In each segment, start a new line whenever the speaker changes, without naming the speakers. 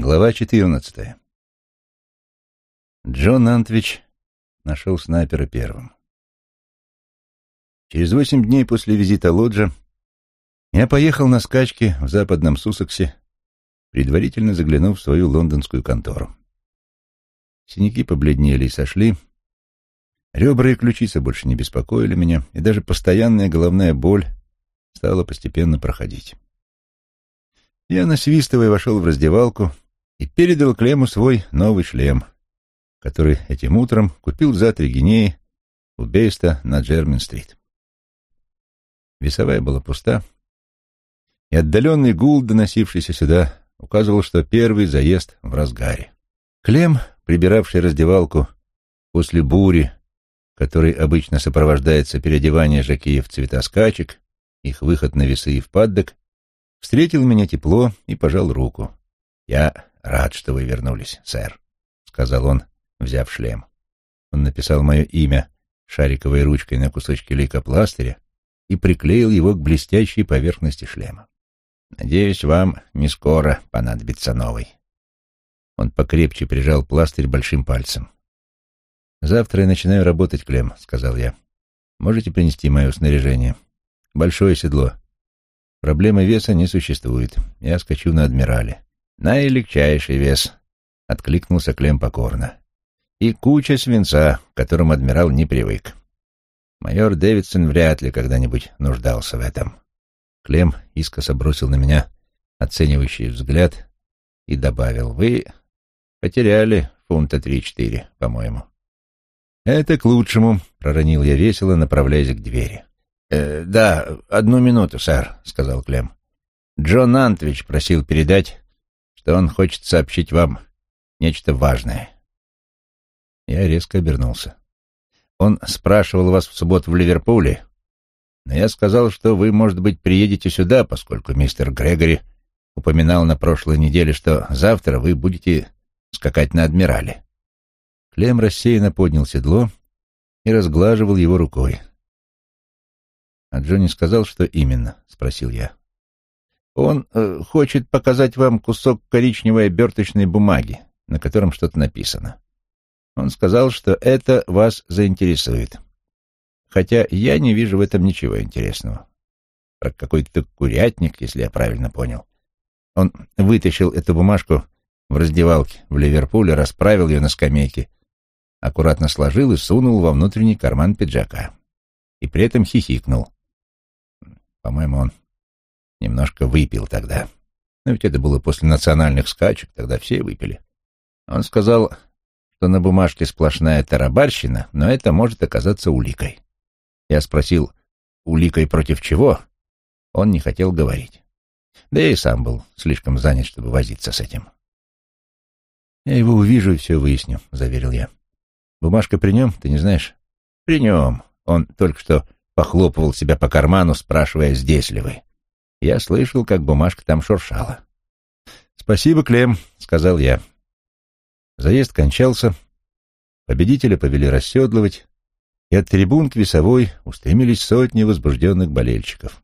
Глава 14. Джон Антвич нашел снайпера первым. Через восемь дней после визита Лоджа я поехал на скачки в западном Суссексе, предварительно заглянув в свою лондонскую контору. Синяки побледнели и сошли, ребра и ключица больше не беспокоили меня, и даже постоянная головная боль стала постепенно проходить. Я, насвистывая, вошел в раздевалку — и передал Клему свой новый шлем, который этим утром купил за три гинеи у Бейста на Джермин-стрит. Весовая была пуста, и отдаленный гул, доносившийся сюда, указывал, что первый заезд в разгаре. Клем, прибиравший раздевалку после бури, который обычно сопровождается переодевание жакеев в цвета скачек, их выход на весы и в паддок, встретил меня тепло и пожал руку. Я «Рад, что вы вернулись, сэр», — сказал он, взяв шлем. Он написал мое имя шариковой ручкой на кусочке лейкопластыря и приклеил его к блестящей поверхности шлема. «Надеюсь, вам не скоро понадобится новый». Он покрепче прижал пластырь большим пальцем. «Завтра я начинаю работать, Клем», — сказал я. «Можете принести мое снаряжение? Большое седло. Проблемы веса не существует. Я скачу на адмирале. «Наилегчайший вес», — откликнулся Клем покорно. «И куча свинца, к которому адмирал не привык. Майор Дэвидсон вряд ли когда-нибудь нуждался в этом». Клем искоса бросил на меня оценивающий взгляд и добавил, «Вы потеряли фунта три-четыре, по-моему». «Это к лучшему», — проронил я весело, направляясь к двери. «Э, «Да, одну минуту, сэр», — сказал Клем. «Джон Антвич просил передать, что он хочет сообщить вам нечто важное. Я резко обернулся. Он спрашивал вас в субботу в Ливерпуле, но я сказал, что вы, может быть, приедете сюда, поскольку мистер Грегори упоминал на прошлой неделе, что завтра вы будете скакать на адмирале. Клем рассеянно поднял седло и разглаживал его рукой. — А Джонни сказал, что именно? — спросил я. Он э, хочет показать вам кусок коричневой оберточной бумаги, на котором что-то написано. Он сказал, что это вас заинтересует. Хотя я не вижу в этом ничего интересного. Про какой-то курятник, если я правильно понял. Он вытащил эту бумажку в раздевалке в Ливерпуле, расправил ее на скамейке, аккуратно сложил и сунул во внутренний карман пиджака. И при этом хихикнул. По-моему, он Немножко выпил тогда. Но ведь это было после национальных скачек, тогда все выпили. Он сказал, что на бумажке сплошная тарабарщина, но это может оказаться уликой. Я спросил, уликой против чего? Он не хотел говорить. Да я и сам был слишком занят, чтобы возиться с этим. «Я его увижу и все выясню», — заверил я. «Бумажка при нем, ты не знаешь?» «При нем». Он только что похлопывал себя по карману, спрашивая, здесь ли вы. Я слышал, как бумажка там шуршала. «Спасибо, Клем», — сказал я. Заезд кончался, победителя повели расседлывать, и от трибун к весовой устремились сотни возбужденных болельщиков.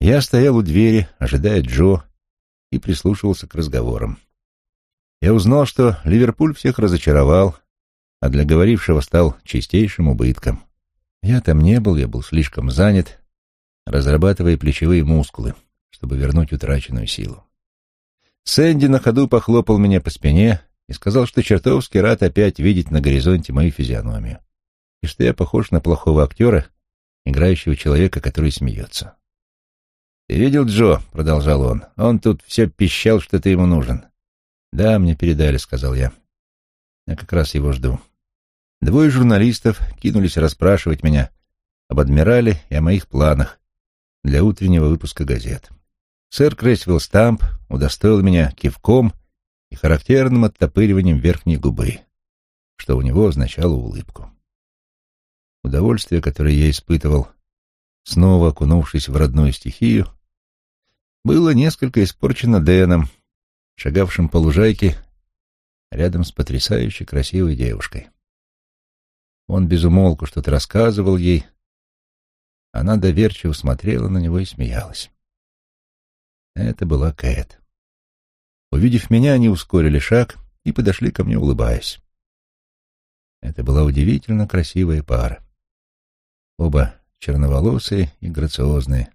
Я стоял у двери, ожидая Джо, и прислушивался к разговорам. Я узнал, что Ливерпуль всех разочаровал, а для говорившего стал чистейшим убытком. Я там не был, я был слишком занят, разрабатывая плечевые мускулы, чтобы вернуть утраченную силу. Сэнди на ходу похлопал меня по спине и сказал, что чертовски рад опять видеть на горизонте мою физиономию, и что я похож на плохого актера, играющего человека, который смеется. «Ты видел Джо?» — продолжал он. «Он тут все пищал, что ты ему нужен». «Да, мне передали», — сказал я. «Я как раз его жду». Двое журналистов кинулись расспрашивать меня об адмирале и о моих планах, для утреннего выпуска газет. Сэр Кресвилл Стамп удостоил меня кивком и характерным оттопыриванием верхней губы, что у него означало улыбку. Удовольствие, которое я испытывал, снова окунувшись в родную стихию, было несколько испорчено Дэном, шагавшим по лужайке рядом с потрясающе красивой девушкой. Он безумолку что-то рассказывал ей, она доверчиво смотрела на него и смеялась. Это была Кэт. Увидев меня, они ускорили шаг и подошли ко мне, улыбаясь. Это была удивительно красивая пара. Оба черноволосые и грациозные.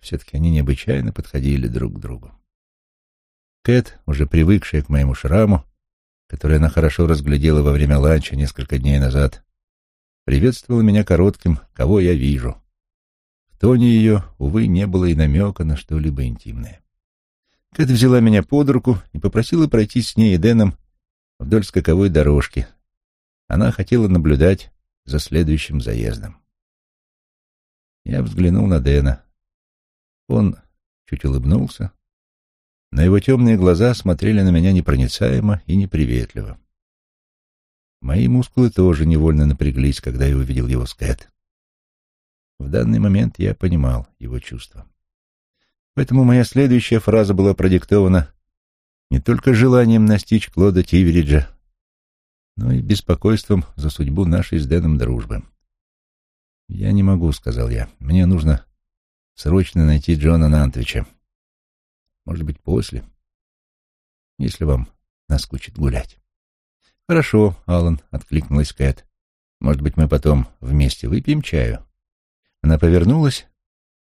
Все-таки они необычайно подходили друг к другу. Кэт, уже привыкшая к моему шраму, который она хорошо разглядела во время ланча несколько дней назад, приветствовала меня коротким «Кого я вижу?». В тоне ее, увы, не было и намека на что-либо интимное. Кэт взяла меня под руку и попросила пройти с ней и Дэном вдоль скаковой дорожки. Она хотела наблюдать за следующим заездом. Я взглянул на Дэна. Он чуть улыбнулся, но его темные глаза смотрели на меня непроницаемо и неприветливо. Мои мускулы тоже невольно напряглись, когда я увидел его с Кэт. В данный момент я понимал его чувства. Поэтому моя следующая фраза была продиктована не только желанием настичь Клода Тивериджа, но и беспокойством за судьбу нашей с Дэном дружбы. «Я не могу», — сказал я. «Мне нужно срочно найти Джона Нантвича. Может быть, после, если вам наскучит гулять». «Хорошо, Алан», — откликнулась Кэт. «Может быть, мы потом вместе выпьем чаю?» Она повернулась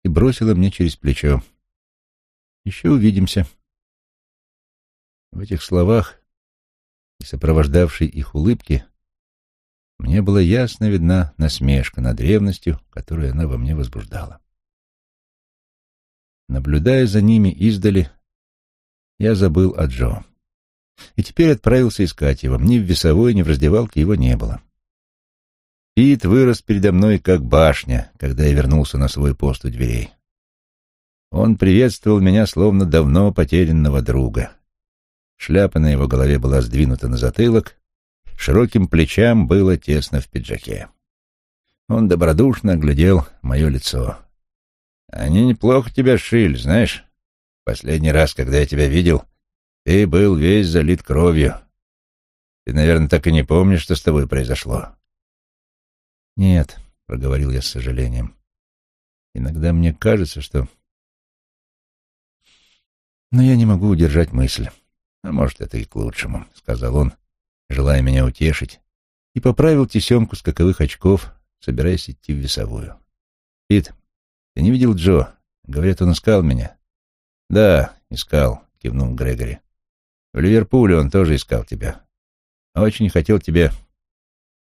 и бросила мне через плечо. «Еще увидимся». В этих словах и сопровождавшей их улыбке мне была ясно видна насмешка над древностью, которую она во мне возбуждала. Наблюдая за ними издали, я забыл о Джо. И теперь отправился искать его. Ни в весовой, ни в раздевалке его не было. Пит вырос передо мной, как башня, когда я вернулся на свой пост у дверей. Он приветствовал меня, словно давно потерянного друга. Шляпа на его голове была сдвинута на затылок, широким плечам было тесно в пиджаке. Он добродушно оглядел мое лицо. «Они неплохо тебя шили, знаешь. Последний раз, когда я тебя видел, ты был весь залит кровью. Ты, наверное, так и не помнишь, что с тобой произошло». «Нет», — проговорил я с сожалением. «Иногда мне кажется, что...» «Но я не могу удержать мысль. А может, это и к лучшему», — сказал он, желая меня утешить, и поправил тесемку скаковых очков, собираясь идти в весовую. «Пит, ты не видел Джо? Говорят, он искал меня». «Да, искал», — кивнул Грегори. «В Ливерпуле он тоже искал тебя. Очень хотел тебе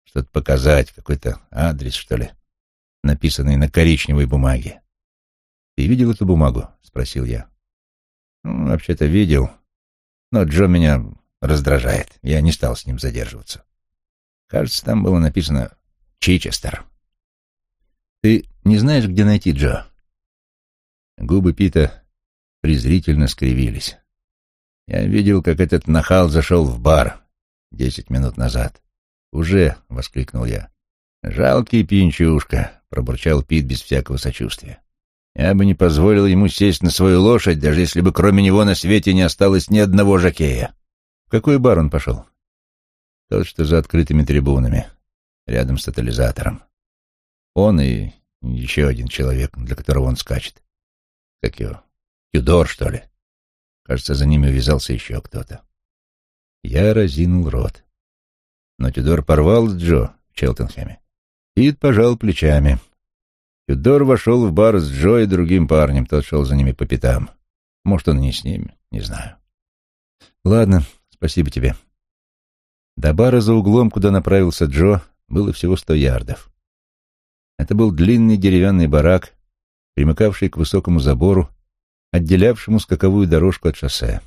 что-то показать, какой-то адрес, что ли, написанный на коричневой бумаге». «Ты видел эту бумагу?» — спросил я. «Ну, вообще-то видел, но Джо меня раздражает. Я не стал с ним задерживаться. Кажется, там было написано «Чичестер». «Ты не знаешь, где найти Джо?» Губы Пита презрительно скривились. «Я видел, как этот нахал зашел в бар десять минут назад. Уже!» — воскликнул я. «Жалкий пинчушка», — пробурчал Пит без всякого сочувствия. «Я бы не позволил ему сесть на свою лошадь, даже если бы кроме него на свете не осталось ни одного жакея. В какой бар он пошел? Тот, что за открытыми трибунами, рядом с тотализатором. Он и еще один человек, для которого он скачет. Как его? Тюдор, что ли? Кажется, за ними увязался еще кто-то. Я разинул рот. Но Тюдор порвал с Джо в Челтенхэме. Пит пожал плечами. Тюдор вошел в бар с Джо и другим парнем, тот шел за ними по пятам. Может, он не с ними, не знаю. Ладно, Спасибо тебе. До бара за углом, куда направился Джо, было всего сто ярдов. Это был длинный деревянный барак, примыкавший к высокому забору, отделявшему скаковую дорожку от шоссе.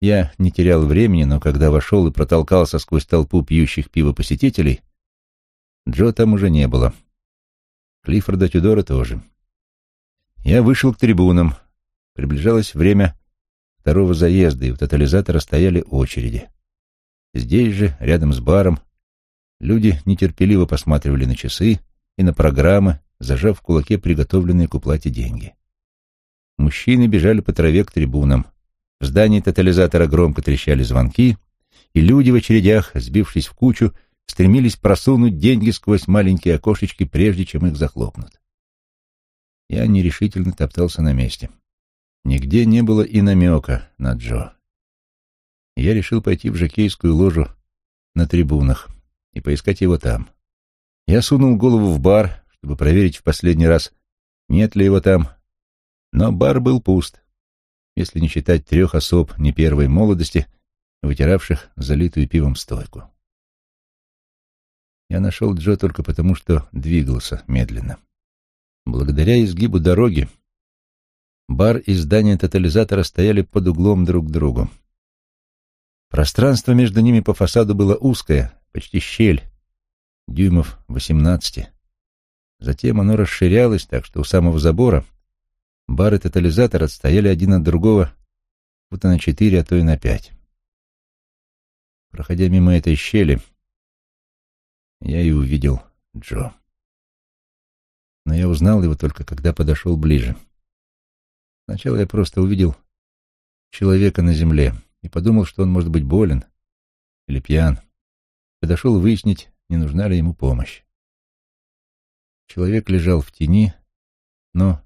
Я не терял времени, но когда вошел и протолкался сквозь толпу пьющих пиво посетителей, Джо там уже не было. Клиффорда Тюдора тоже. Я вышел к трибунам. Приближалось время второго заезда, и у тотализатора стояли очереди. Здесь же, рядом с баром, люди нетерпеливо посматривали на часы и на программы, зажав в кулаке приготовленные к уплате деньги. Мужчины бежали по траве к трибунам. В здании тотализатора громко трещали звонки, и люди в очередях, сбившись в кучу, стремились просунуть деньги сквозь маленькие окошечки, прежде чем их захлопнут. Я нерешительно топтался на месте. Нигде не было и намека на Джо. Я решил пойти в жокейскую ложу на трибунах и поискать его там. Я сунул голову в бар, чтобы проверить в последний раз, нет ли его там, но бар был пуст, если не считать трех особ не первой молодости, вытиравших залитую пивом стойку. Я нашел Джо только потому, что двигался медленно. Благодаря изгибу дороги бар и здание тотализатора стояли под углом друг к другу. Пространство между ними по фасаду было узкое, почти щель, дюймов восемнадцати. Затем оно расширялось так, что у самого забора бар и тотализатор отстояли один от другого вот на четыре, а то и на пять. Проходя мимо этой щели, я и увидел Джо. Но я узнал его только, когда подошел ближе. Сначала я просто увидел человека на земле и подумал, что он может быть болен или пьян. Подошел выяснить, не нужна ли ему помощь. Человек лежал в тени, но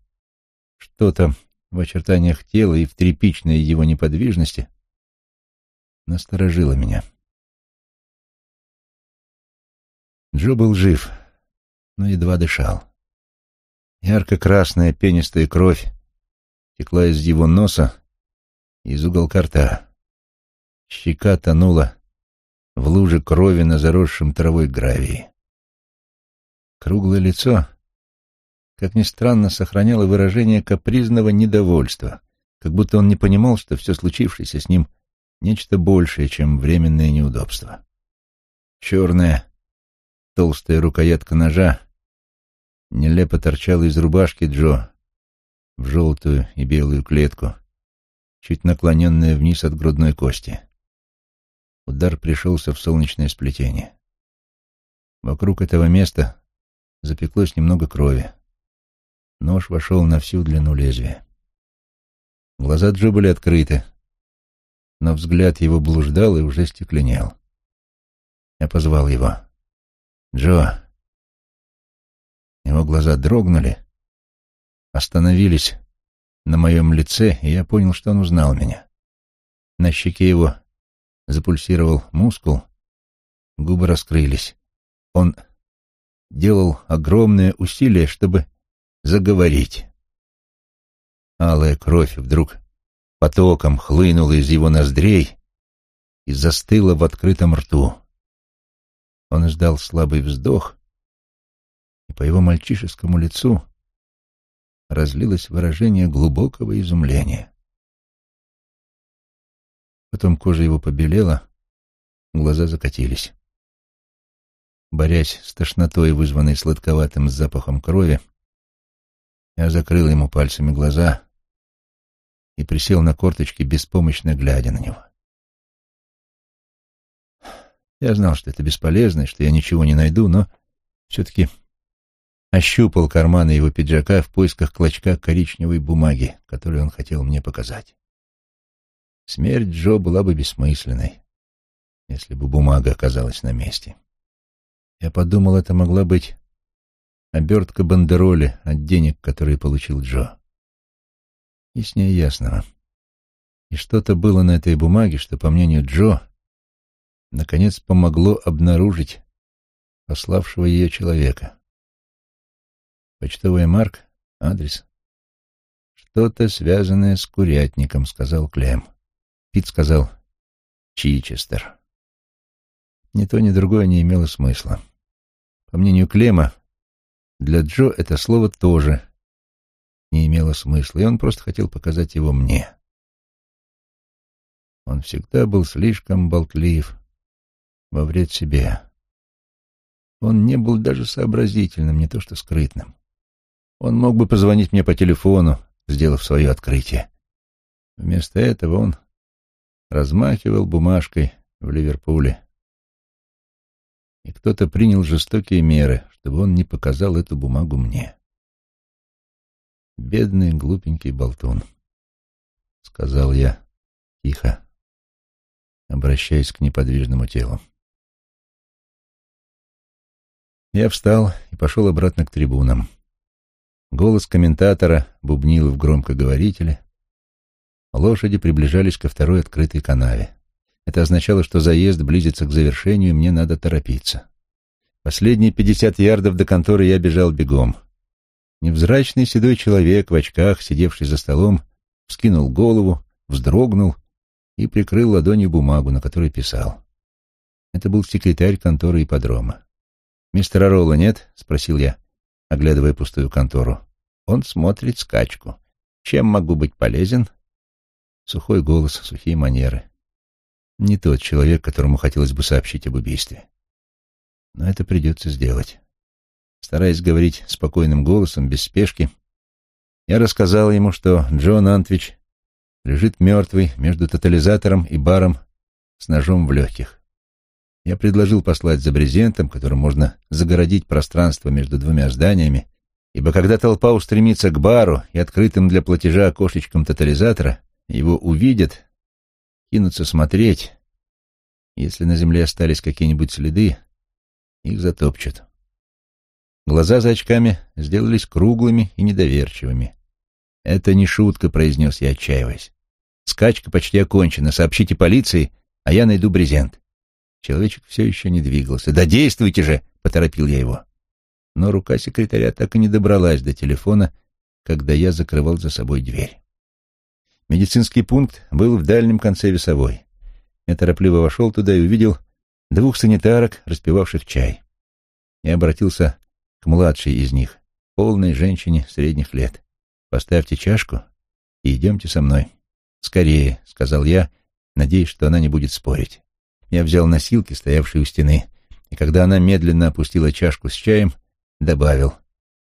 что-то в очертаниях тела и в тряпичной его неподвижности насторожило меня. Джо был жив, но едва дышал. Ярко-красная пенистая кровь текла из его носа из уголка рта. Щека тонула в луже крови на заросшем травой гравии. Круглое лицо, как ни странно, сохраняло выражение капризного недовольства, как будто он не понимал, что все случившееся с ним — нечто большее, чем временное неудобство. Черная, толстая рукоятка ножа нелепо торчала из рубашки Джо в желтую и белую клетку, чуть наклоненная вниз от грудной кости. Удар пришелся в солнечное сплетение. Вокруг этого места запеклось немного крови. Нож вошел на всю длину лезвия. Глаза Джо были открыты, но взгляд его блуждал и уже стекленел. Я позвал его. «Джо!» Его глаза дрогнули, остановились на моем лице, и я понял, что он узнал меня. На щеке его запульсировал мускул, губы раскрылись. Он делал огромное усилие, чтобы заговорить. Алая кровь вдруг потоком хлынула из его ноздрей и застыла в открытом рту. Он издал слабый вздох, и по его мальчишескому лицу разлилось выражение глубокого изумления. Потом кожа его побелела, глаза закатились. Борясь с тошнотой, вызванной сладковатым запахом крови, я закрыл ему пальцами глаза и присел на корточки, беспомощно глядя на него. Я знал, что это бесполезно, что я ничего не найду, но все-таки ощупал карманы его пиджака в поисках клочка коричневой бумаги, которую он хотел мне показать. Смерть Джо была бы бессмысленной, если бы бумага оказалась на месте. Я подумал, это могла быть обертка бандероли от денег, которые получил Джо. И с ней ясного. И что-то было на этой бумаге, что, по мнению Джо, наконец помогло обнаружить пославшего ее человека. Почтовая марк, адрес. Что-то связанное с курятником, сказал Клем. Пит сказал Чичестер. Ни то, ни другое не имело смысла. По мнению Клема, для Джо это слово тоже не имело смысла, и он просто хотел показать его мне. Он всегда был слишком болтлив во вред себе. Он не был даже сообразительным, не то что скрытным. Он мог бы позвонить мне по телефону, сделав свое открытие. Вместо этого он размахивал бумажкой в Ливерпуле. И кто-то принял жестокие меры, чтобы он не показал эту бумагу мне. «Бедный, глупенький болтун», — сказал я тихо, обращаясь к неподвижному телу. Я встал и пошел обратно к трибунам. Голос комментатора бубнил в громкоговорителе, Лошади приближались ко второй открытой канаве. Это означало, что заезд близится к завершению, и мне надо торопиться. Последние пятьдесят ярдов до конторы я бежал бегом. Невзрачный седой человек в очках, сидевший за столом, вскинул голову, вздрогнул и прикрыл ладонью бумагу, на которой писал. Это был секретарь конторы ипподрома. «Мистера Ролла нет?» — спросил я, оглядывая пустую контору. «Он смотрит скачку. Чем могу быть полезен?» Сухой голос, сухие манеры. Не тот человек, которому хотелось бы сообщить об убийстве. Но это придется сделать. Стараясь говорить спокойным голосом, без спешки, я рассказал ему, что Джон Антвич лежит мертвый между тотализатором и баром с ножом в легких. Я предложил послать за брезентом, которым можно загородить пространство между двумя зданиями, ибо когда толпа устремится к бару и открытым для платежа окошечком тотализатора, его увидят, кинутся смотреть. Если на земле остались какие-нибудь следы, их затопчут. Глаза за очками сделались круглыми и недоверчивыми. «Это не шутка», — произнес я, отчаиваясь. «Скачка почти окончена. Сообщите полиции, а я найду брезент». Человечек все еще не двигался. «Да действуйте же!» — поторопил я его. Но рука секретаря так и не добралась до телефона, когда я закрывал за собой дверь. Медицинский пункт был в дальнем конце весовой. Я торопливо вошел туда и увидел двух санитарок, распивавших чай. Я обратился к младшей из них, полной женщине средних лет. «Поставьте чашку и идемте со мной». «Скорее», — сказал я, надеясь, что она не будет спорить. Я взял носилки, стоявшие у стены, и когда она медленно опустила чашку с чаем, добавил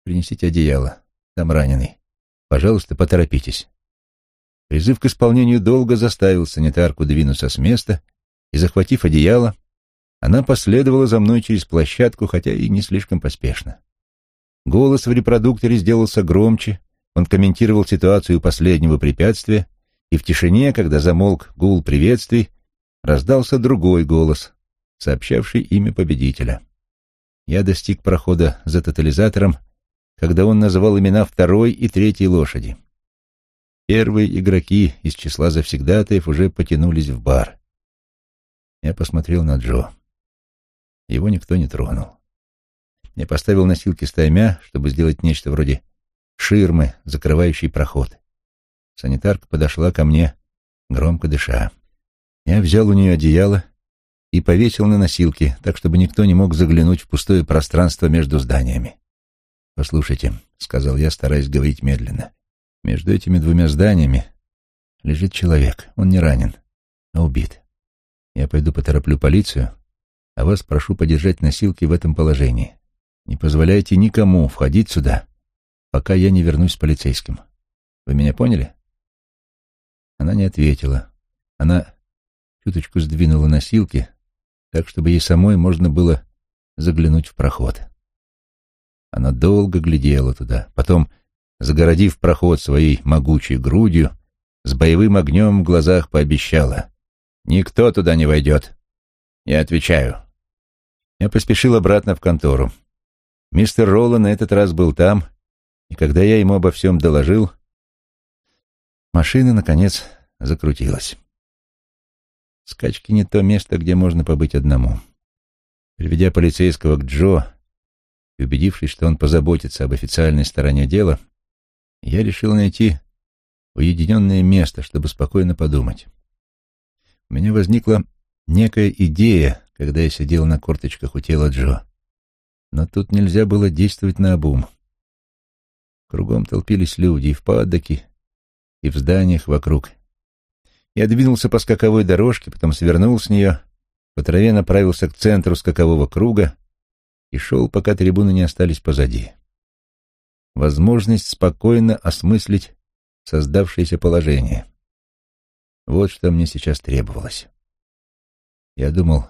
«Принесите одеяло, там раненый. Пожалуйста, поторопитесь». Призыв к исполнению долга заставил санитарку двинуться с места, и, захватив одеяло, она последовала за мной через площадку, хотя и не слишком поспешно. Голос в репродукторе сделался громче, он комментировал ситуацию последнего препятствия, и в тишине, когда замолк гул приветствий, раздался другой голос, сообщавший имя победителя. Я достиг прохода за тотализатором, когда он называл имена второй и третьей лошади. Первые игроки из числа завсегдатаев уже потянулись в бар. Я посмотрел на Джо. Его никто не тронул. Я поставил носилки стаймя, чтобы сделать нечто вроде ширмы, закрывающей проход. Санитарка подошла ко мне, громко дыша. Я взял у нее одеяло и повесил на носилки, так, чтобы никто не мог заглянуть в пустое пространство между зданиями. «Послушайте», — сказал я, стараясь говорить медленно, — «между этими двумя зданиями лежит человек. Он не ранен, а убит. Я пойду потороплю полицию, а вас прошу подержать носилки в этом положении. Не позволяйте никому входить сюда, пока я не вернусь с полицейским. Вы меня поняли?» Она не ответила. Она чуточку сдвинула носилки, так, чтобы ей самой можно было заглянуть в проход. Она долго глядела туда, потом, загородив проход своей могучей грудью, с боевым огнем в глазах пообещала. «Никто туда не войдет. Я отвечаю». Я поспешил обратно в контору. Мистер Ролла на этот раз был там, и когда я ему обо всем доложил, машина, наконец, закрутилась. Скачки не то место, где можно побыть одному. Приведя полицейского к Джо и убедившись, что он позаботится об официальной стороне дела, я решил найти уединенное место, чтобы спокойно подумать. У меня возникла некая идея, когда я сидел на корточках у тела Джо. Но тут нельзя было действовать наобум. Кругом толпились люди и в падоке, и в зданиях вокруг. Я двинулся по скаковой дорожке, потом свернул с нее, по траве направился к центру скакового круга и шел, пока трибуны не остались позади. Возможность спокойно осмыслить создавшееся положение. Вот что мне сейчас требовалось. Я думал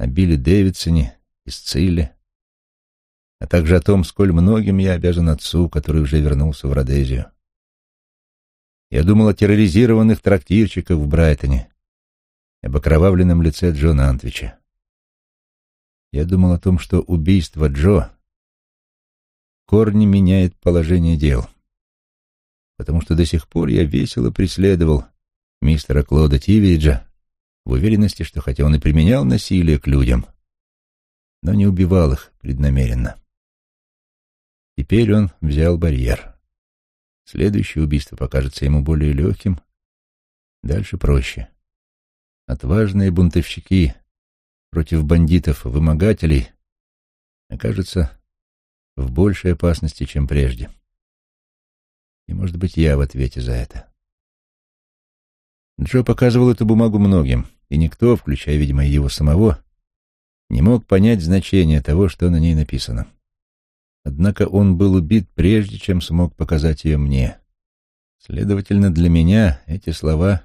о Билли Дэвидсоне и Сцилле, а также о том, сколь многим я обязан отцу, который уже вернулся в Родезию. Я думал о терроризированных трактирщиках в Брайтоне, об окровавленном лице Джона Антвича. Я думал о том, что убийство Джо корни меняет положение дел. потому что до сих пор я весело преследовал мистера Клода Тивиджа в уверенности, что хотя он и применял насилие к людям, но не убивал их преднамеренно. Теперь он взял барьер. Следующее убийство покажется ему более легким, дальше проще. Отважные бунтовщики против бандитов-вымогателей окажутся в большей опасности, чем прежде. И, может быть, я в ответе за это. Джо показывал эту бумагу многим, и никто, включая, видимо, его самого, не мог понять значение того, что на ней написано. Однако он был убит прежде, чем смог показать ее мне. Следовательно, для меня эти слова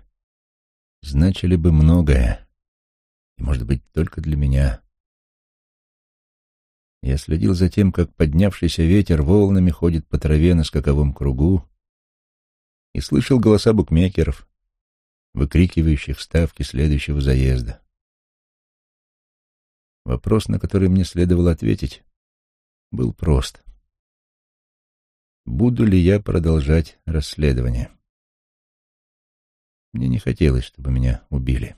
значили бы многое. И, может быть, только для меня. Я следил за тем, как поднявшийся ветер волнами ходит по траве на скаковом кругу, и слышал голоса букмекеров, выкрикивающих ставки следующего заезда. Вопрос, на который мне следовало ответить, был прост. Буду ли я продолжать расследование? Мне не хотелось, чтобы меня убили.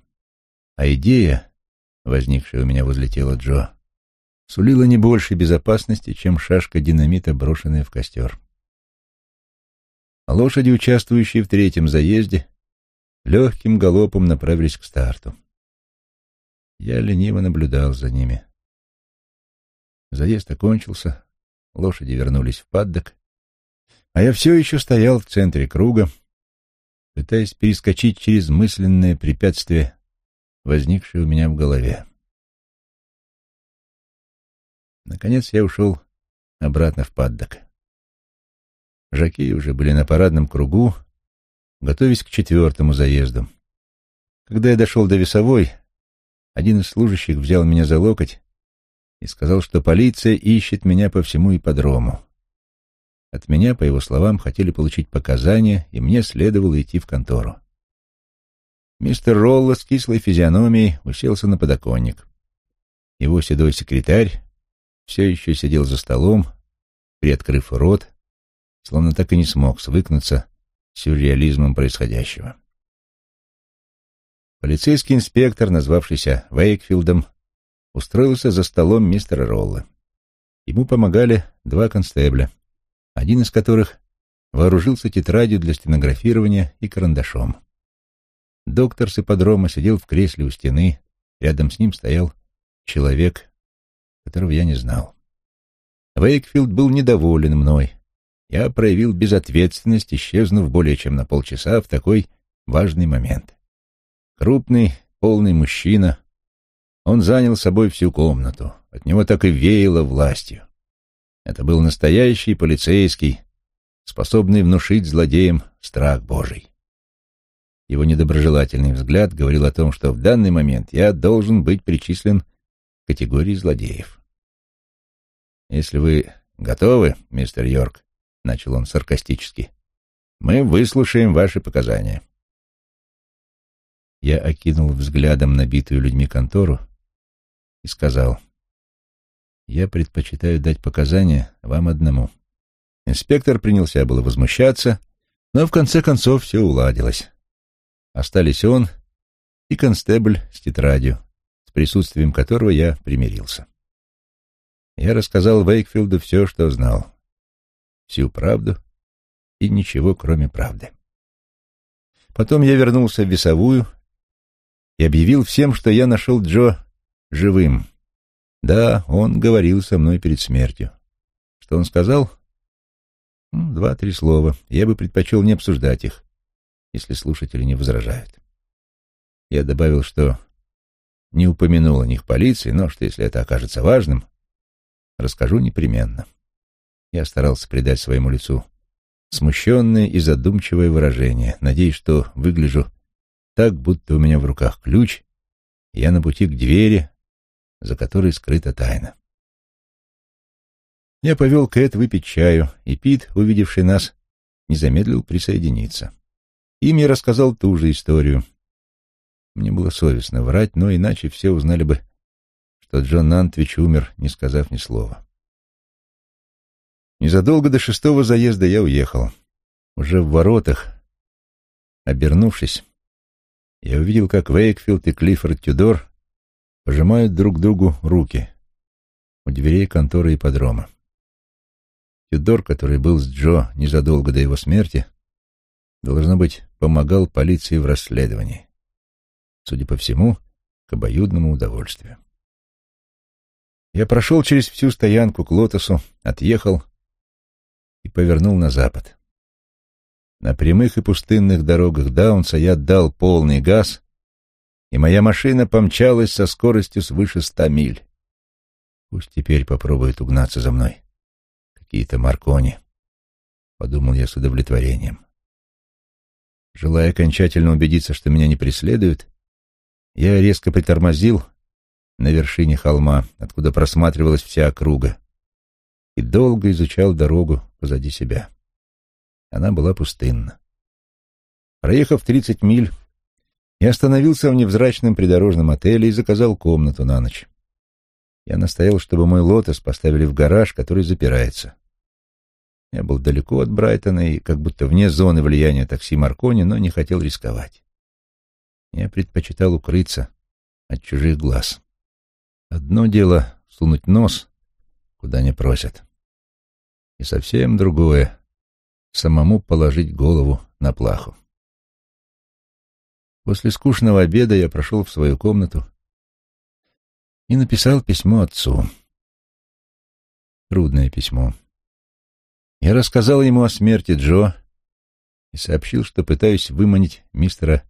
А идея, возникшая у меня возле тела Джо, сулила не больше безопасности, чем шашка динамита, брошенная в костер. лошади, участвующие в третьем заезде, легким галопом направились к старту. Я лениво наблюдал за ними. Заезд окончился, лошади вернулись в паддок, а я все еще стоял в центре круга, пытаясь перескочить через мысленное препятствие, возникшее у меня в голове. Наконец я ушел обратно в паддок. Жаки уже были на парадном кругу, готовясь к четвертому заезду. Когда я дошел до весовой, один из служащих взял меня за локоть и сказал, что полиция ищет меня по всему ипподрому. От меня, по его словам, хотели получить показания, и мне следовало идти в контору. Мистер Ролло с кислой физиономией уселся на подоконник. Его седой секретарь все еще сидел за столом, приоткрыв рот, словно так и не смог свыкнуться сюрреализмом происходящего. Полицейский инспектор, назвавшийся Вейкфилдом, устроился за столом мистера Ролла. Ему помогали два констебля, один из которых вооружился тетрадью для стенографирования и карандашом. Доктор с ипподрома сидел в кресле у стены, рядом с ним стоял человек, которого я не знал. Вейкфилд был недоволен мной. Я проявил безответственность, исчезнув более чем на полчаса в такой важный момент. Крупный, полный мужчина, он занял собой всю комнату. От него так и веяло властью. Это был настоящий полицейский, способный внушить злодеям страх Божий. Его недоброжелательный взгляд говорил о том, что в данный момент я должен быть причислен к категории злодеев. «Если вы готовы, мистер Йорк», — начал он саркастически, — «мы выслушаем ваши показания». Я окинул взглядом набитую людьми контору и сказал, «Я предпочитаю дать показания вам одному». Инспектор принялся было возмущаться, но в конце концов все уладилось. Остались он и констебль с тетрадью, с присутствием которого я примирился. Я рассказал Вейкфилду все, что знал, всю правду и ничего, кроме правды. Потом я вернулся в весовую и объявил всем, что я нашел Джо живым. Да, он говорил со мной перед смертью. Что он сказал? Два-три слова. Я бы предпочел не обсуждать их, если слушатели не возражают. Я добавил, что не упомянул о них полиции, но что, если это окажется важным, расскажу непременно. Я старался придать своему лицу смущенное и задумчивое выражение, надеясь, что выгляжу так, будто у меня в руках ключ, и я на пути к двери, за которой скрыта тайна. Я повел Кэт выпить чаю, и Пит, увидевший нас, не замедлил присоединиться. Им я рассказал ту же историю. Мне было совестно врать, но иначе все узнали бы, что Джон Нантвич умер, не сказав ни слова. Незадолго до шестого заезда я уехал. Уже в воротах, обернувшись, я увидел, как Вейкфилд и Клиффорд Тюдор пожимают друг другу руки у дверей конторы ипподрома. Тюдор, который был с Джо незадолго до его смерти, должно быть, помогал полиции в расследовании. Судя по всему, к обоюдному удовольствию. Я прошел через всю стоянку к Лотосу, отъехал и повернул на запад. На прямых и пустынных дорогах Даунса я дал полный газ, и моя машина помчалась со скоростью свыше ста миль. Пусть теперь попробует угнаться за мной. Какие-то Маркони, — подумал я с удовлетворением. Желая окончательно убедиться, что меня не преследуют, я резко притормозил на вершине холма, откуда просматривалась вся округа, и долго изучал дорогу позади себя. Она была пустынна. Проехав тридцать миль, я остановился в невзрачном придорожном отеле и заказал комнату на ночь. Я настоял, чтобы мой лотос поставили в гараж, который запирается. Я был далеко от Брайтона и как будто вне зоны влияния такси Маркони, но не хотел рисковать. Я предпочитал укрыться от чужих глаз. Одно дело — сунуть нос, куда не просят, и совсем другое — самому положить голову на плаху. После скучного обеда я прошел в свою комнату и написал письмо отцу. Трудное письмо. Я рассказал ему о смерти Джо и сообщил, что пытаюсь выманить мистера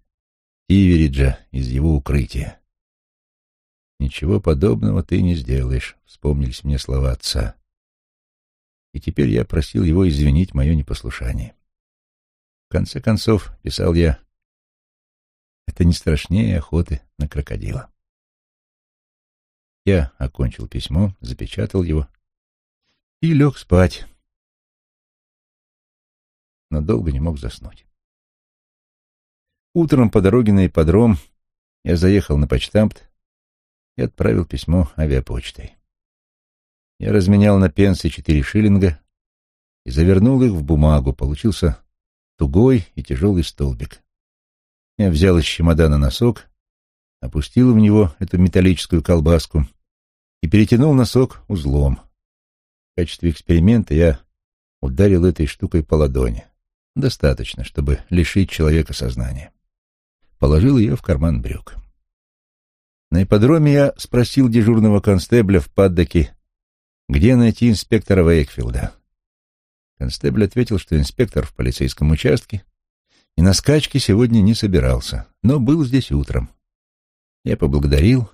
Ивериджа из его укрытия. «Ничего подобного ты не сделаешь», — вспомнились мне слова отца. И теперь я просил его извинить мое непослушание. В конце концов, писал я, это не страшнее охоты на крокодила. Я окончил письмо, запечатал его и лег спать, но долго не мог заснуть. Утром по дороге на ипподром я заехал на почтамт и отправил письмо авиапочтой. Я разменял на пенсы четыре шиллинга и завернул их в бумагу. Получился тугой и тяжелый столбик. Я взял из чемодана носок, опустил в него эту металлическую колбаску и перетянул носок узлом. В качестве эксперимента я ударил этой штукой по ладони. Достаточно, чтобы лишить человека сознания. Положил ее в карман брюк. На ипподроме я спросил дежурного констебля в паддоке, где найти инспектора Вейкфилда. Констебль ответил, что инспектор в полицейском участке и на скачке сегодня не собирался, но был здесь утром. Я поблагодарил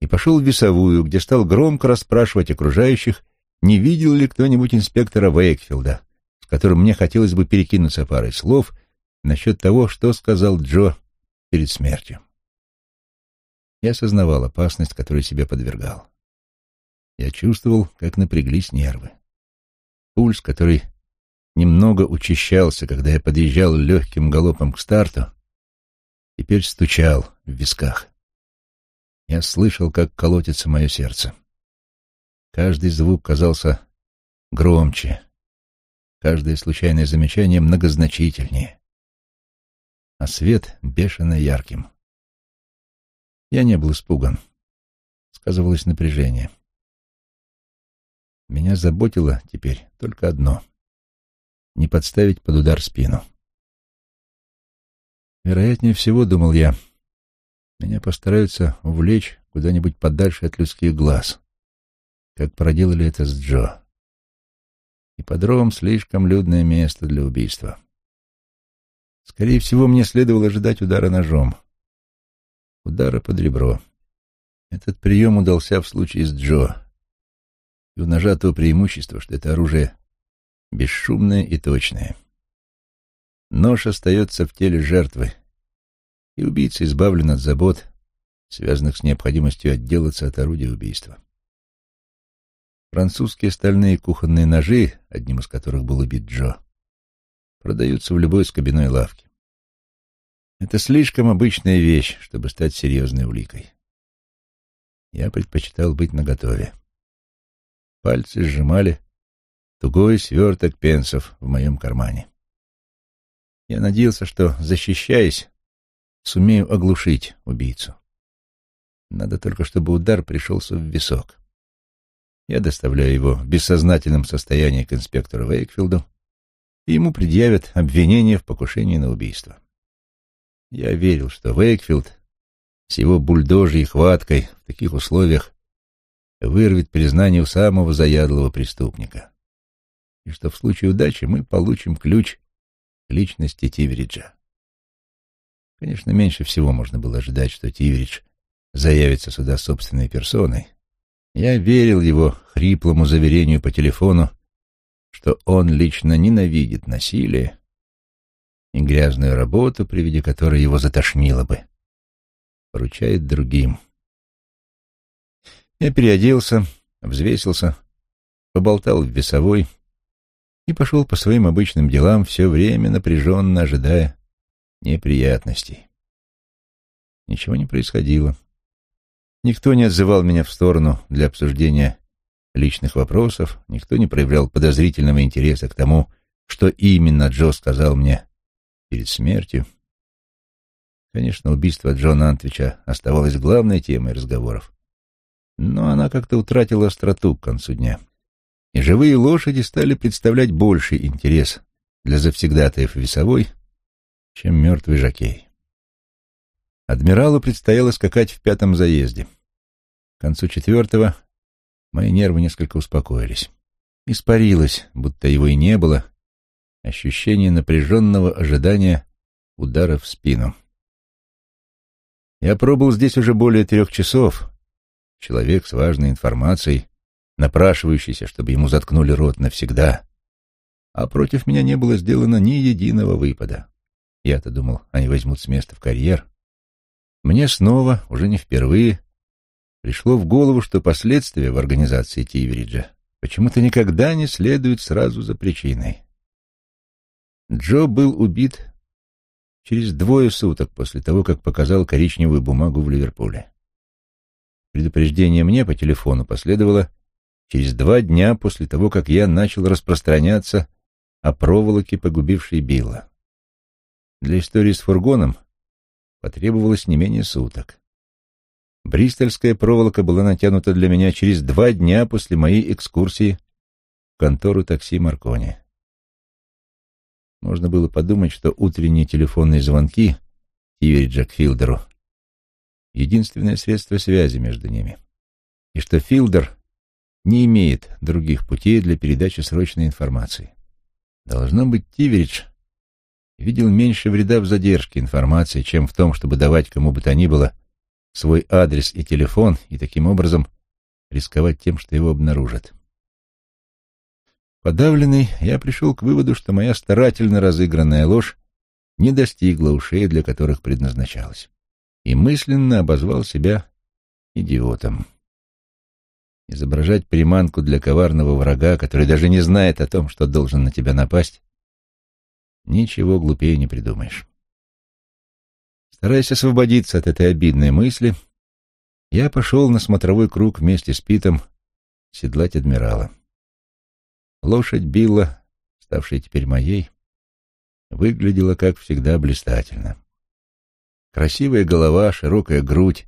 и пошел в весовую, где стал громко расспрашивать окружающих, не видел ли кто-нибудь инспектора Вейкфилда, с которым мне хотелось бы перекинуться парой слов насчет того, что сказал Джо перед смертью. Я осознавал опасность, которой себя подвергал. Я чувствовал, как напряглись нервы. Пульс, который немного учащался, когда я подъезжал легким галопом к старту, теперь стучал в висках. Я слышал, как колотится мое сердце. Каждый звук казался громче, каждое случайное замечание многозначительнее, а свет бешено ярким. Я не был испуган. Сказывалось напряжение. Меня заботило теперь только одно — не подставить под удар спину. Вероятнее всего, думал я, меня постараются увлечь куда-нибудь подальше от людских глаз, как проделали это с Джо. Ипподром — слишком людное место для убийства. Скорее всего, мне следовало ожидать удара ножом. Удара под ребро. Этот прием удался в случае с Джо. И у ножа то преимущество, что это оружие бесшумное и точное. Нож остается в теле жертвы, и убийца избавлен от забот, связанных с необходимостью отделаться от орудия убийства. Французские стальные кухонные ножи, одним из которых был убит Джо, продаются в любой скобяной лавке. Это слишком обычная вещь, чтобы стать серьезной уликой. Я предпочитал быть наготове. Пальцы сжимали тугой сверток пенсов в моем кармане. Я надеялся, что, защищаясь, сумею оглушить убийцу. Надо только, чтобы удар пришелся в висок. Я доставляю его в бессознательном состоянии к инспектору Вейкфилду, и ему предъявят обвинение в покушении на убийство. Я верил, что Вейкфилд с его бульдожьей хваткой в таких условиях вырвет признание у самого заядлого преступника, и что в случае удачи мы получим ключ к личности Тивериджа. Конечно, меньше всего можно было ожидать, что Тиверидж заявится сюда собственной персоной. Я верил его хриплому заверению по телефону, что он лично ненавидит насилие и грязную работу, при виде которой его затошнило бы, поручает другим. Я переоделся, взвесился, поболтал в весовой и пошел по своим обычным делам, все время напряженно ожидая неприятностей. Ничего не происходило. Никто не отзывал меня в сторону для обсуждения личных вопросов, никто не проявлял подозрительного интереса к тому, что именно Джо сказал мне перед смертью. Конечно, убийство Джона Антвича оставалось главной темой разговоров, но она как-то утратила остроту к концу дня, и живые лошади стали представлять больший интерес для завсегдатаев весовой, чем мертвый жокей. Адмиралу предстояло скакать в пятом заезде. К концу четвертого мои нервы несколько успокоились. Испарилось, будто его и не было, ощущение напряженного ожидания удара в спину. Я пробыл здесь уже более трех часов. Человек с важной информацией, напрашивающийся, чтобы ему заткнули рот навсегда. А против меня не было сделано ни единого выпада. Я-то думал, они возьмут с места в карьер. Мне снова, уже не впервые, пришло в голову, что последствия в организации Тивериджа почему-то никогда не следуют сразу за причиной. Джо был убит через двое суток после того, как показал коричневую бумагу в Ливерпуле. Предупреждение мне по телефону последовало через два дня после того, как я начал распространяться о проволоке, погубившей Билла. Для истории с фургоном потребовалось не менее суток. Бристольская проволока была натянута для меня через два дня после моей экскурсии в контору такси Маркони. Можно было подумать, что утренние телефонные звонки Тивери Джек — единственное средство связи между ними, и что Филдер не имеет других путей для передачи срочной информации. Должно быть, Тиверидж видел меньше вреда в задержке информации, чем в том, чтобы давать кому бы то ни было свой адрес и телефон и таким образом рисковать тем, что его обнаружат. Подавленный, я пришел к выводу, что моя старательно разыгранная ложь не достигла ушей, для которых предназначалась, и мысленно обозвал себя идиотом. Изображать приманку для коварного врага, который даже не знает о том, что должен на тебя напасть, Ничего глупее не придумаешь. Стараясь освободиться от этой обидной мысли, я пошел на смотровой круг вместе с Питом седлать адмирала. Лошадь Билла, ставшая теперь моей, выглядела, как всегда, блистательно. Красивая голова, широкая грудь,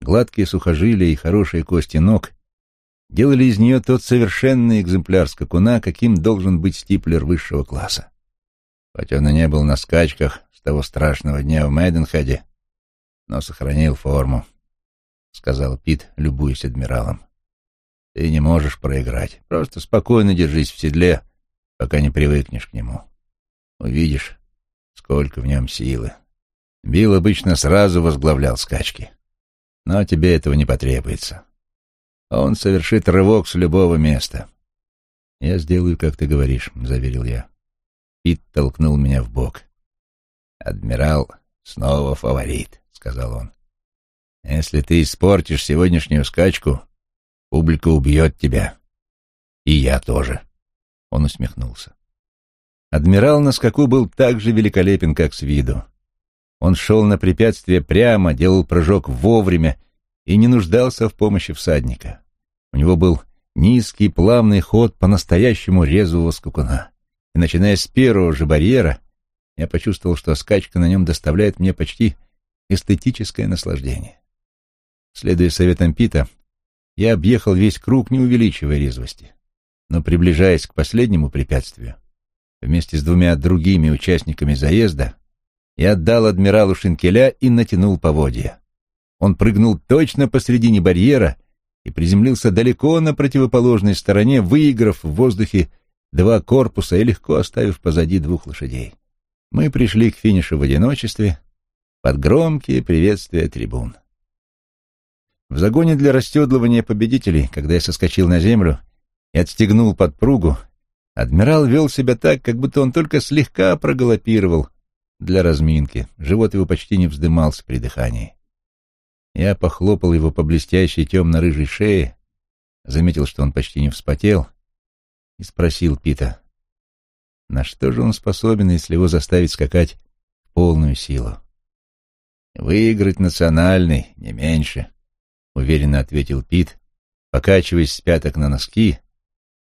гладкие сухожилия и хорошие кости ног делали из нее тот совершенный экземпляр скакуна, каким должен быть стиплер высшего класса. Хоть он и не был на скачках с того страшного дня в Мэйденхеде, но сохранил форму, — сказал Пит, любуясь адмиралом. Ты не можешь проиграть. Просто спокойно держись в седле, пока не привыкнешь к нему. Увидишь, сколько в нем силы. Билл обычно сразу возглавлял скачки. Но тебе этого не потребуется. Он совершит рывок с любого места. «Я сделаю, как ты говоришь», — заверил я. Пит толкнул меня в бок. «Адмирал снова фаворит», — сказал он. «Если ты испортишь сегодняшнюю скачку, публика убьет тебя. И я тоже». Он усмехнулся. Адмирал на скаку был так же великолепен, как с виду. Он шел на препятствие прямо, делал прыжок вовремя и не нуждался в помощи всадника. У него был низкий плавный ход по-настоящему резвого скакуна и, начиная с первого же барьера, я почувствовал, что скачка на нем доставляет мне почти эстетическое наслаждение. Следуя советам Пита, я объехал весь круг, не увеличивая резвости. Но, приближаясь к последнему препятствию, вместе с двумя другими участниками заезда, я отдал адмиралу шинкеля и натянул поводья. Он прыгнул точно посредине барьера и приземлился далеко на противоположной стороне, выиграв в воздухе два корпуса и легко оставив позади двух лошадей. Мы пришли к финишу в одиночестве под громкие приветствия трибун. В загоне для расседлывания победителей, когда я соскочил на землю и отстегнул подпругу, адмирал вел себя так, как будто он только слегка проголопировал для разминки. Живот его почти не вздымался при дыхании. Я похлопал его по блестящей темно-рыжей шее, заметил, что он почти не вспотел, и спросил Пита, на что же он способен, если его заставить скакать в полную силу. «Выиграть национальный, не меньше», — уверенно ответил Пит, покачиваясь с пяток на носки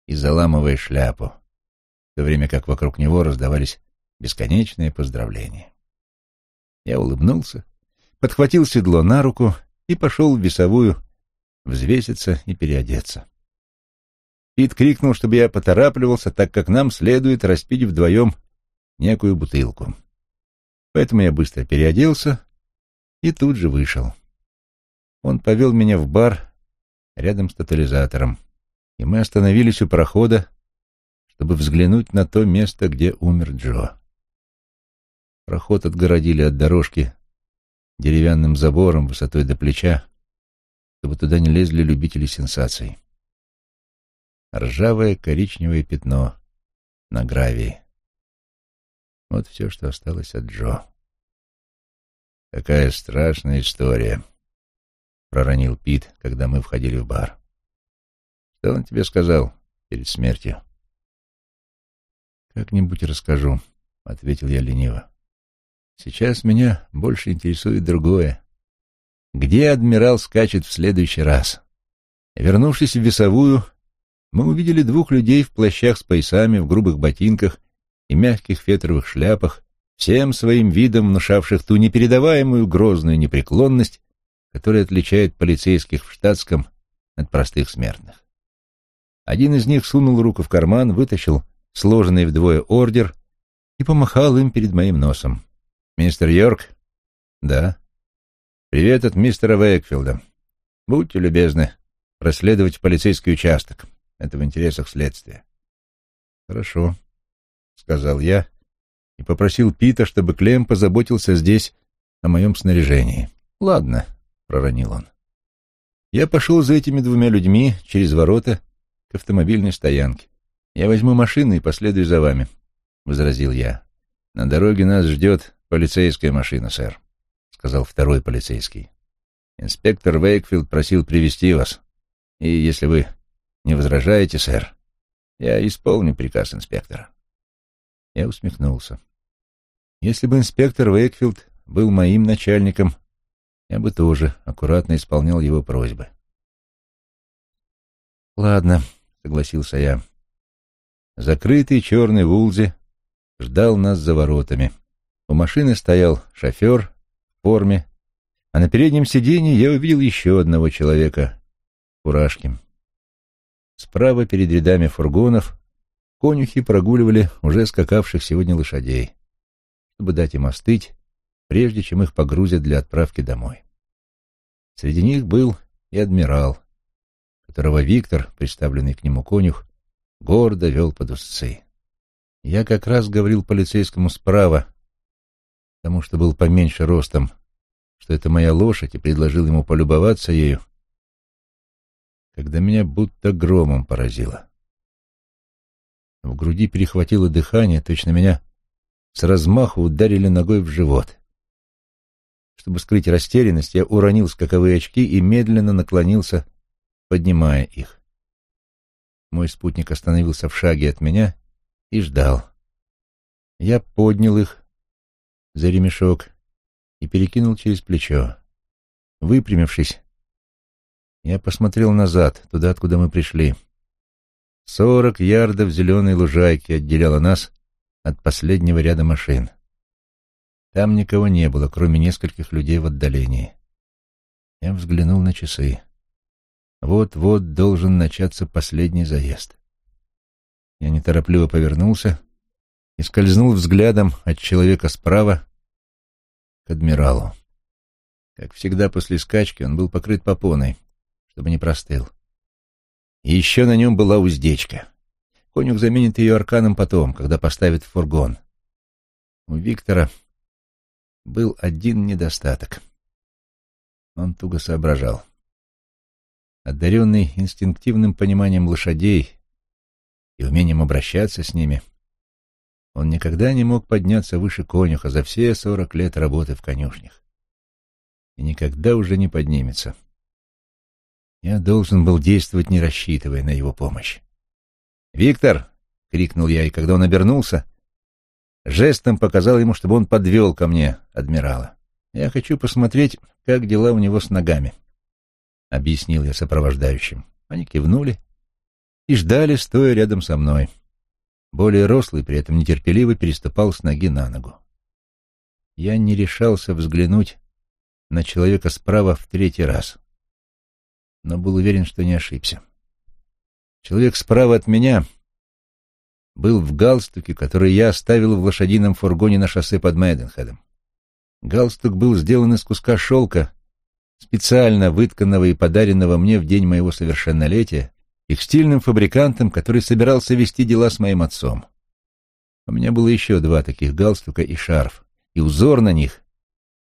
и заламывая шляпу, в то время как вокруг него раздавались бесконечные поздравления. Я улыбнулся, подхватил седло на руку и пошел в весовую взвеситься и переодеться. Пит крикнул, чтобы я поторапливался, так как нам следует распить вдвоем некую бутылку. Поэтому я быстро переоделся и тут же вышел. Он повел меня в бар рядом с тотализатором, и мы остановились у прохода, чтобы взглянуть на то место, где умер Джо. Проход отгородили от дорожки деревянным забором высотой до плеча, чтобы туда не лезли любители сенсаций. Ржавое коричневое пятно на гравии. Вот все, что осталось от Джо. «Какая страшная история», — проронил Пит, когда мы входили в бар. «Что он тебе сказал перед смертью?» «Как-нибудь расскажу», — ответил я лениво. Сейчас меня больше интересует другое. Где адмирал скачет в следующий раз? Вернувшись в весовую, мы увидели двух людей в плащах с поясами, в грубых ботинках и мягких фетровых шляпах, всем своим видом внушавших ту непередаваемую грозную непреклонность, которая отличает полицейских в штатском от простых смертных. Один из них сунул руку в карман, вытащил сложенный вдвое ордер и помахал им перед моим носом. «Мистер Йорк?» «Да». «Привет от мистера Вейкфилда. Будьте любезны проследовать в полицейский участок. Это в интересах следствия». «Хорошо», — сказал я и попросил Пита, чтобы Клем позаботился здесь о моем снаряжении. «Ладно», — проронил он. Я пошел за этими двумя людьми через ворота к автомобильной стоянке. «Я возьму машину и последую за вами», — возразил я. «На дороге нас ждет «Полицейская машина, сэр», — сказал второй полицейский. «Инспектор Вейкфилд просил привести вас. И если вы не возражаете, сэр, я исполню приказ инспектора». Я усмехнулся. Если бы инспектор Вейкфилд был моим начальником, я бы тоже аккуратно исполнял его просьбы. «Ладно», — согласился я. Закрытый черный Вулзи ждал нас за воротами. У машины стоял шофер в форме, а на переднем сиденье я увидел еще одного человека в фуражке. Справа перед рядами фургонов конюхи прогуливали уже скакавших сегодня лошадей, чтобы дать им остыть, прежде чем их погрузят для отправки домой. Среди них был и адмирал, которого Виктор, представленный к нему конюх, гордо вел под узцы. Я как раз говорил полицейскому справа, тому, что был поменьше ростом, что это моя лошадь, и предложил ему полюбоваться ею, когда меня будто громом поразило. В груди перехватило дыхание, точно меня с размаху ударили ногой в живот. Чтобы скрыть растерянность, я уронил скаковые очки и медленно наклонился, поднимая их. Мой спутник остановился в шаге от меня и ждал. Я поднял их, за ремешок и перекинул через плечо. Выпрямившись, я посмотрел назад, туда, откуда мы пришли. Сорок ярдов зеленой лужайки отделяло нас от последнего ряда машин. Там никого не было, кроме нескольких людей в отдалении. Я взглянул на часы. Вот-вот должен начаться последний заезд. Я неторопливо повернулся и скользнул взглядом от человека справа к адмиралу. Как всегда после скачки он был покрыт попоной, чтобы не простыл. И еще на нем была уздечка. Конюх заменит ее арканом потом, когда поставит в фургон. У Виктора был один недостаток. Он туго соображал. Одаренный инстинктивным пониманием лошадей и умением обращаться с ними, он никогда не мог подняться выше конюха за все сорок лет работы в конюшнях. И никогда уже не поднимется. Я должен был действовать, не рассчитывая на его помощь. «Виктор!» — крикнул я, и когда он обернулся, жестом показал ему, чтобы он подвел ко мне адмирала. «Я хочу посмотреть, как дела у него с ногами», — объяснил я сопровождающим. Они кивнули и ждали, стоя рядом со мной. Более рослый при этом нетерпеливо переступал с ноги на ногу. Я не решался взглянуть на человека справа в третий раз, но был уверен, что не ошибся. Человек справа от меня был в галстуке, который я оставил в лошадином фургоне на шоссе под Мэйденхедом. Галстук был сделан из куска шелка, специально вытканного и подаренного мне в день моего совершеннолетия текстильным фабрикантом, который собирался вести дела с моим отцом. У меня было еще два таких галстука и шарф, и узор на них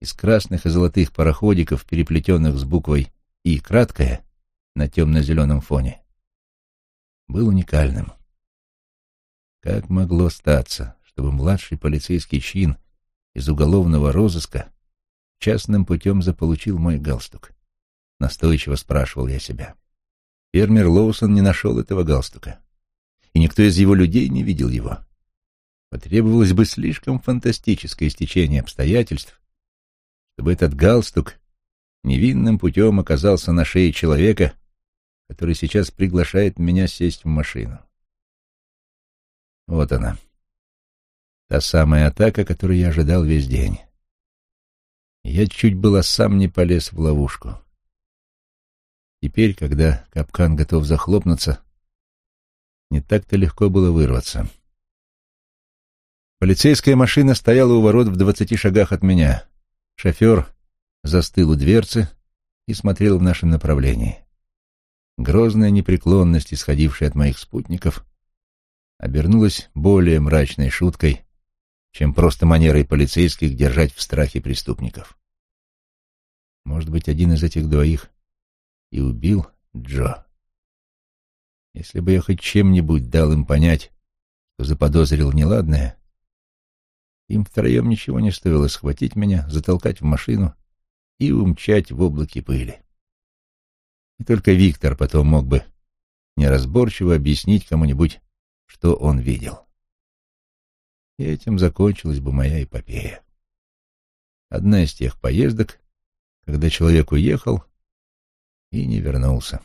из красных и золотых пароходиков, переплетенных с буквой «И» краткое на темно-зеленом фоне, был уникальным. Как могло статься, чтобы младший полицейский чин из уголовного розыска частным путем заполучил мой галстук? Настойчиво спрашивал я себя. Фермер Лоусон не нашел этого галстука, и никто из его людей не видел его. Потребовалось бы слишком фантастическое стечение обстоятельств, чтобы этот галстук невинным путем оказался на шее человека, который сейчас приглашает меня сесть в машину. Вот она. Та самая атака, которую я ожидал весь день. Я чуть было сам не полез в ловушку. Теперь, когда капкан готов захлопнуться, не так-то легко было вырваться. Полицейская машина стояла у ворот в двадцати шагах от меня. Шофер застыл у дверцы и смотрел в нашем направлении. Грозная непреклонность, исходившая от моих спутников, обернулась более мрачной шуткой, чем просто манерой полицейских держать в страхе преступников. Может быть, один из этих двоих и убил Джо. Если бы я хоть чем-нибудь дал им понять, что заподозрил неладное, им втроем ничего не стоило схватить меня, затолкать в машину и умчать в облаке пыли. И только Виктор потом мог бы неразборчиво объяснить кому-нибудь, что он видел. И этим закончилась бы моя эпопея. Одна из тех поездок, когда человек уехал и не вернулся.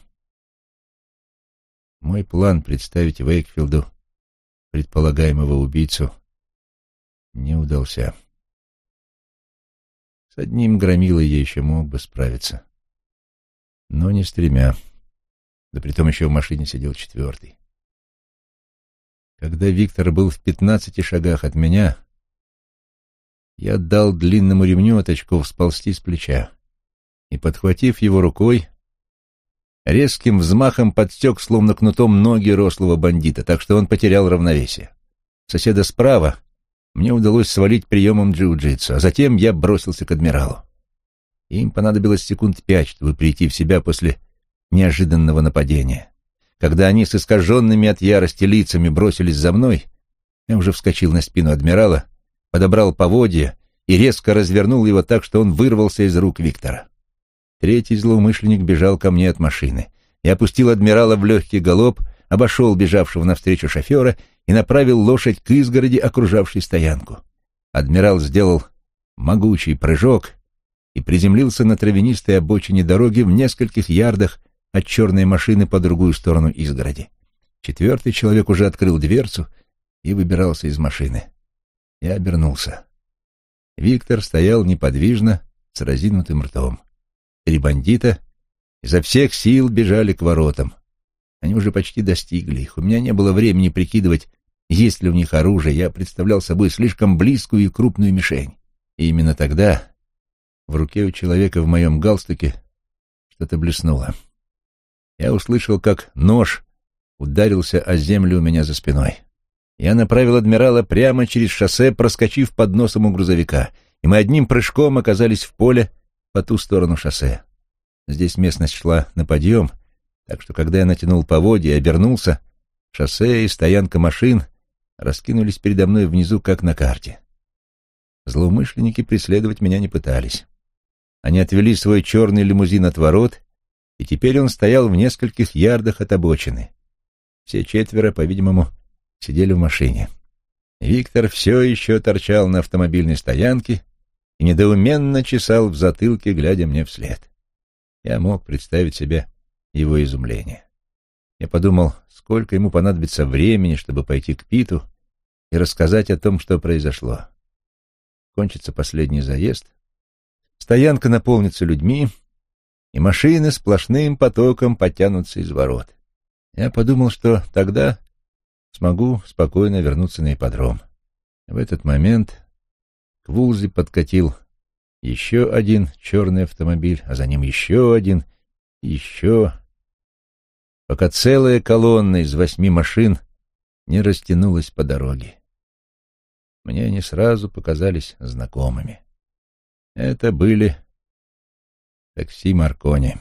Мой план представить Вейкфилду предполагаемого убийцу не удался. С одним громилой я еще мог бы справиться, но не с тремя. Да притом еще в машине сидел четвертый. Когда Виктор был в пятнадцати шагах от меня, я дал длинному ремню от очков сползти с плеча и, подхватив его рукой, резким взмахом подстек, словно кнутом, ноги рослого бандита, так что он потерял равновесие. Соседа справа мне удалось свалить приемом джиу-джитсу, а затем я бросился к адмиралу. Им понадобилось секунд пять, чтобы прийти в себя после неожиданного нападения. Когда они с искаженными от ярости лицами бросились за мной, я уже вскочил на спину адмирала, подобрал поводья и резко развернул его так, что он вырвался из рук Виктора. Третий злоумышленник бежал ко мне от машины. Я опустил адмирала в легкий галоп, обошел бежавшего навстречу шофера и направил лошадь к изгороди, окружавшей стоянку. Адмирал сделал могучий прыжок и приземлился на травянистой обочине дороги в нескольких ярдах от черной машины по другую сторону изгороди. Четвертый человек уже открыл дверцу и выбирался из машины. Я обернулся. Виктор стоял неподвижно, с разинутым ртом. Три бандита изо всех сил бежали к воротам. Они уже почти достигли их. У меня не было времени прикидывать, есть ли у них оружие. Я представлял собой слишком близкую и крупную мишень. И именно тогда в руке у человека в моем галстуке что-то блеснуло. Я услышал, как нож ударился о землю у меня за спиной. Я направил адмирала прямо через шоссе, проскочив под носом у грузовика, и мы одним прыжком оказались в поле по ту сторону шоссе. Здесь местность шла на подъем, так что когда я натянул поводья и обернулся, шоссе и стоянка машин раскинулись передо мной внизу, как на карте. Злоумышленники преследовать меня не пытались. Они отвели свой черный лимузин от ворот, и теперь он стоял в нескольких ярдах от обочины. Все четверо, по-видимому, сидели в машине. Виктор все еще торчал на автомобильной стоянке и недоуменно чесал в затылке, глядя мне вслед. Я мог представить себе его изумление. Я подумал, сколько ему понадобится времени, чтобы пойти к Питу и рассказать о том, что произошло. Кончится последний заезд, стоянка наполнится людьми, и машины сплошным потоком потянутся из ворот. Я подумал, что тогда смогу спокойно вернуться на ипподром. В этот момент к Вулзе подкатил еще один черный автомобиль, а за ним еще один, еще, пока целая колонна из восьми машин не растянулась по дороге. Мне они сразу показались знакомыми. Это были такси Маркони.